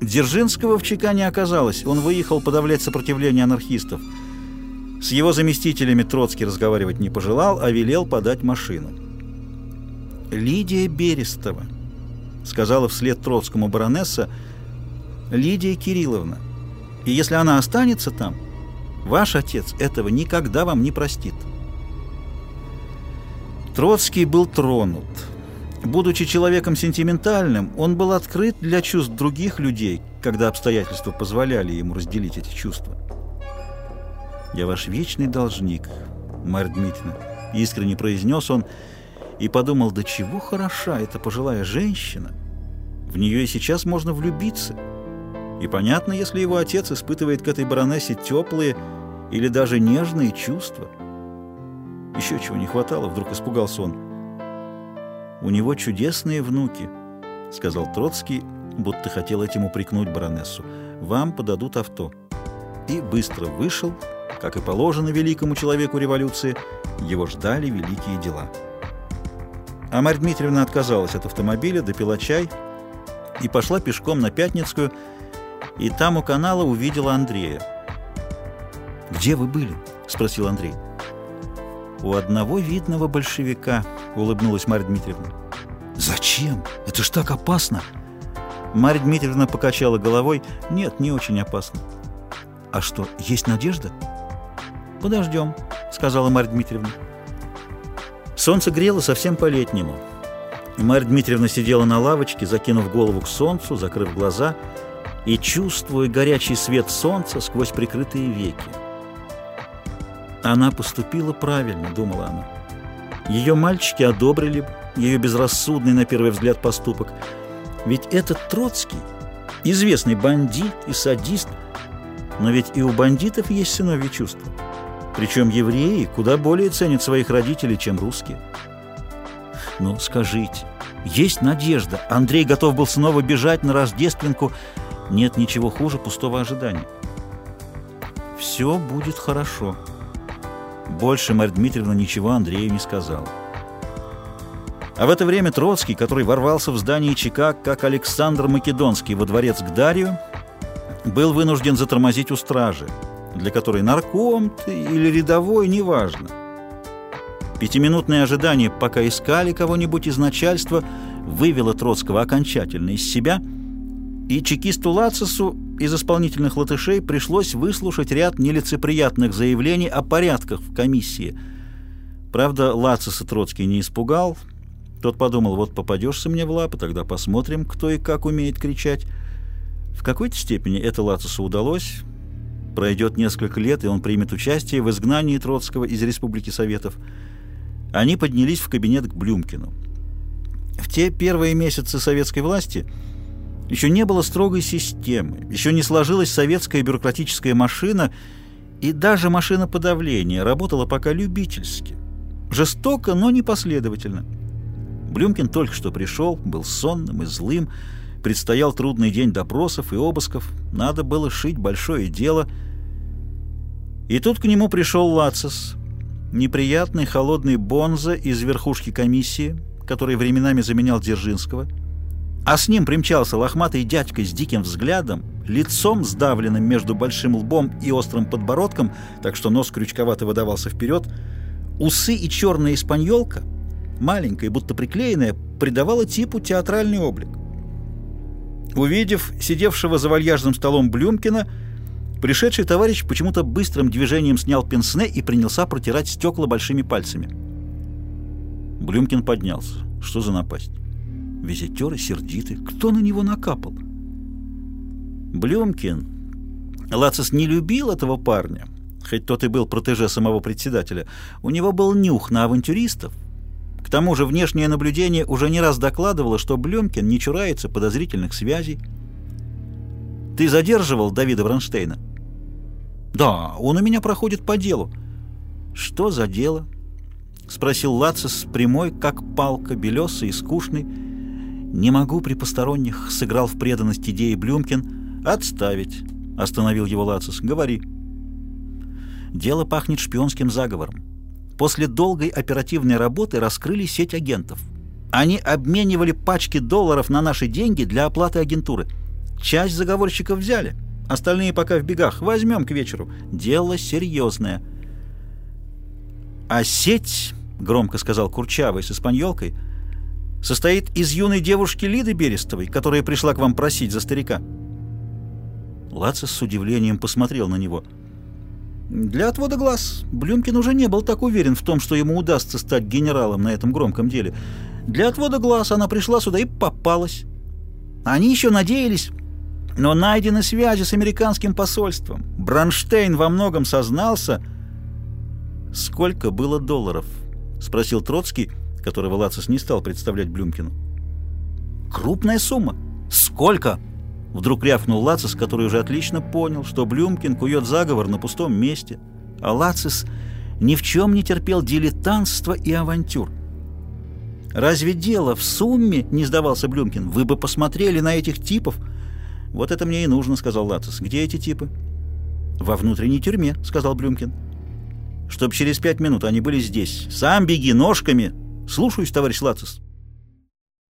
Дзержинского в ЧК не оказалось, он выехал подавлять сопротивление анархистов. С его заместителями Троцкий разговаривать не пожелал, а велел подать машину. «Лидия Берестова», — сказала вслед Троцкому баронесса, — «Лидия Кирилловна, и если она останется там, ваш отец этого никогда вам не простит». Троцкий был тронут. Будучи человеком сентиментальным, он был открыт для чувств других людей, когда обстоятельства позволяли ему разделить эти чувства. «Я ваш вечный должник, Марья Дмитриевна», — искренне произнес он, и подумал, до чего хороша эта пожилая женщина. В нее и сейчас можно влюбиться. И понятно, если его отец испытывает к этой баронессе теплые или даже нежные чувства. Еще чего не хватало, вдруг испугался он. «У него чудесные внуки», — сказал Троцкий, будто хотел этим упрекнуть баронессу. «Вам подадут авто». И быстро вышел, как и положено великому человеку революции, его ждали великие дела. А Марья Дмитриевна отказалась от автомобиля, допила чай и пошла пешком на Пятницкую, и там у канала увидела Андрея. «Где вы были?» — спросил Андрей. «У одного видного большевика», — улыбнулась Марья Дмитриевна. «Зачем? Это ж так опасно!» Марья Дмитриевна покачала головой. «Нет, не очень опасно». «А что, есть надежда?» «Подождем», — сказала Марья Дмитриевна. Солнце грело совсем по-летнему. Марья Дмитриевна сидела на лавочке, закинув голову к солнцу, закрыв глаза и чувствуя горячий свет солнца сквозь прикрытые веки. Она поступила правильно, думала она. Ее мальчики одобрили ее безрассудный на первый взгляд поступок. Ведь этот Троцкий, известный бандит и садист, но ведь и у бандитов есть сыновьи чувства. Причем евреи куда более ценят своих родителей, чем русские. Ну, скажите, есть надежда. Андрей готов был снова бежать на Рождественку. Нет ничего хуже пустого ожидания. Все будет хорошо. Больше Марья Дмитриевна ничего Андрею не сказала. А в это время Троцкий, который ворвался в здание ЧК, как Александр Македонский во дворец к Дарью, был вынужден затормозить у стражи, для которой нарком ты или рядовой, неважно. Пятиминутное ожидание, пока искали кого-нибудь из начальства, вывело Троцкого окончательно из себя, и чекисту Лацису из исполнительных латышей пришлось выслушать ряд нелицеприятных заявлений о порядках в комиссии. Правда, Лациса Троцкий не испугал. Тот подумал, вот попадешься мне в лапы, тогда посмотрим, кто и как умеет кричать. В какой-то степени это Лацису удалось. Пройдет несколько лет, и он примет участие в изгнании Троцкого из Республики Советов. Они поднялись в кабинет к Блюмкину. В те первые месяцы советской власти – еще не было строгой системы, еще не сложилась советская бюрократическая машина, и даже машина подавления работала пока любительски. Жестоко, но непоследовательно. Блюмкин только что пришел, был сонным и злым, предстоял трудный день допросов и обысков, надо было шить большое дело. И тут к нему пришел Лацис, неприятный холодный бонза из верхушки комиссии, который временами заменял Дзержинского, а с ним примчался лохматый дядька с диким взглядом, лицом сдавленным между большим лбом и острым подбородком, так что нос крючковато выдавался вперед. Усы и черная испаньолка, маленькая, будто приклеенная, придавала типу театральный облик. Увидев сидевшего за вальяжным столом Блюмкина, пришедший товарищ почему-то быстрым движением снял пенсне и принялся протирать стекла большими пальцами. Блюмкин поднялся. Что за напасть? Визитеры сердиты. Кто на него накапал? Блюмкин. Лацис не любил этого парня, хоть тот и был протеже самого председателя. У него был нюх на авантюристов. К тому же внешнее наблюдение уже не раз докладывало, что Блюмкин не чурается подозрительных связей. «Ты задерживал Давида Бронштейна?» «Да, он у меня проходит по делу». «Что за дело?» — спросил Лацис прямой, как палка, белесый и скучный, «Не могу при посторонних», — сыграл в преданность идеи Блюмкин. «Отставить», — остановил его Лацис. «Говори». Дело пахнет шпионским заговором. После долгой оперативной работы раскрыли сеть агентов. Они обменивали пачки долларов на наши деньги для оплаты агентуры. Часть заговорщиков взяли, остальные пока в бегах. Возьмем к вечеру. Дело серьезное. А сеть, громко сказал Курчавый с испаньолкой, состоит из юной девушки Лиды Берестовой, которая пришла к вам просить за старика. Лацис с удивлением посмотрел на него. Для отвода глаз Блюмкин уже не был так уверен в том, что ему удастся стать генералом на этом громком деле. Для отвода глаз она пришла сюда и попалась. Они еще надеялись, но найдены связи с американским посольством. Бронштейн во многом сознался. «Сколько было долларов?» — спросил Троцкий, которого Лацис не стал представлять Блюмкину. «Крупная сумма. Сколько?» Вдруг рявкнул Лацис, который уже отлично понял, что Блюмкин кует заговор на пустом месте. А Лацис ни в чем не терпел дилетантства и авантюр. «Разве дело в сумме?» — не сдавался Блюмкин. «Вы бы посмотрели на этих типов». «Вот это мне и нужно», — сказал Лацис. «Где эти типы?» «Во внутренней тюрьме», — сказал Блюмкин. «Чтоб через пять минут они были здесь. Сам беги ножками!» «Слушаюсь, товарищ Лацис».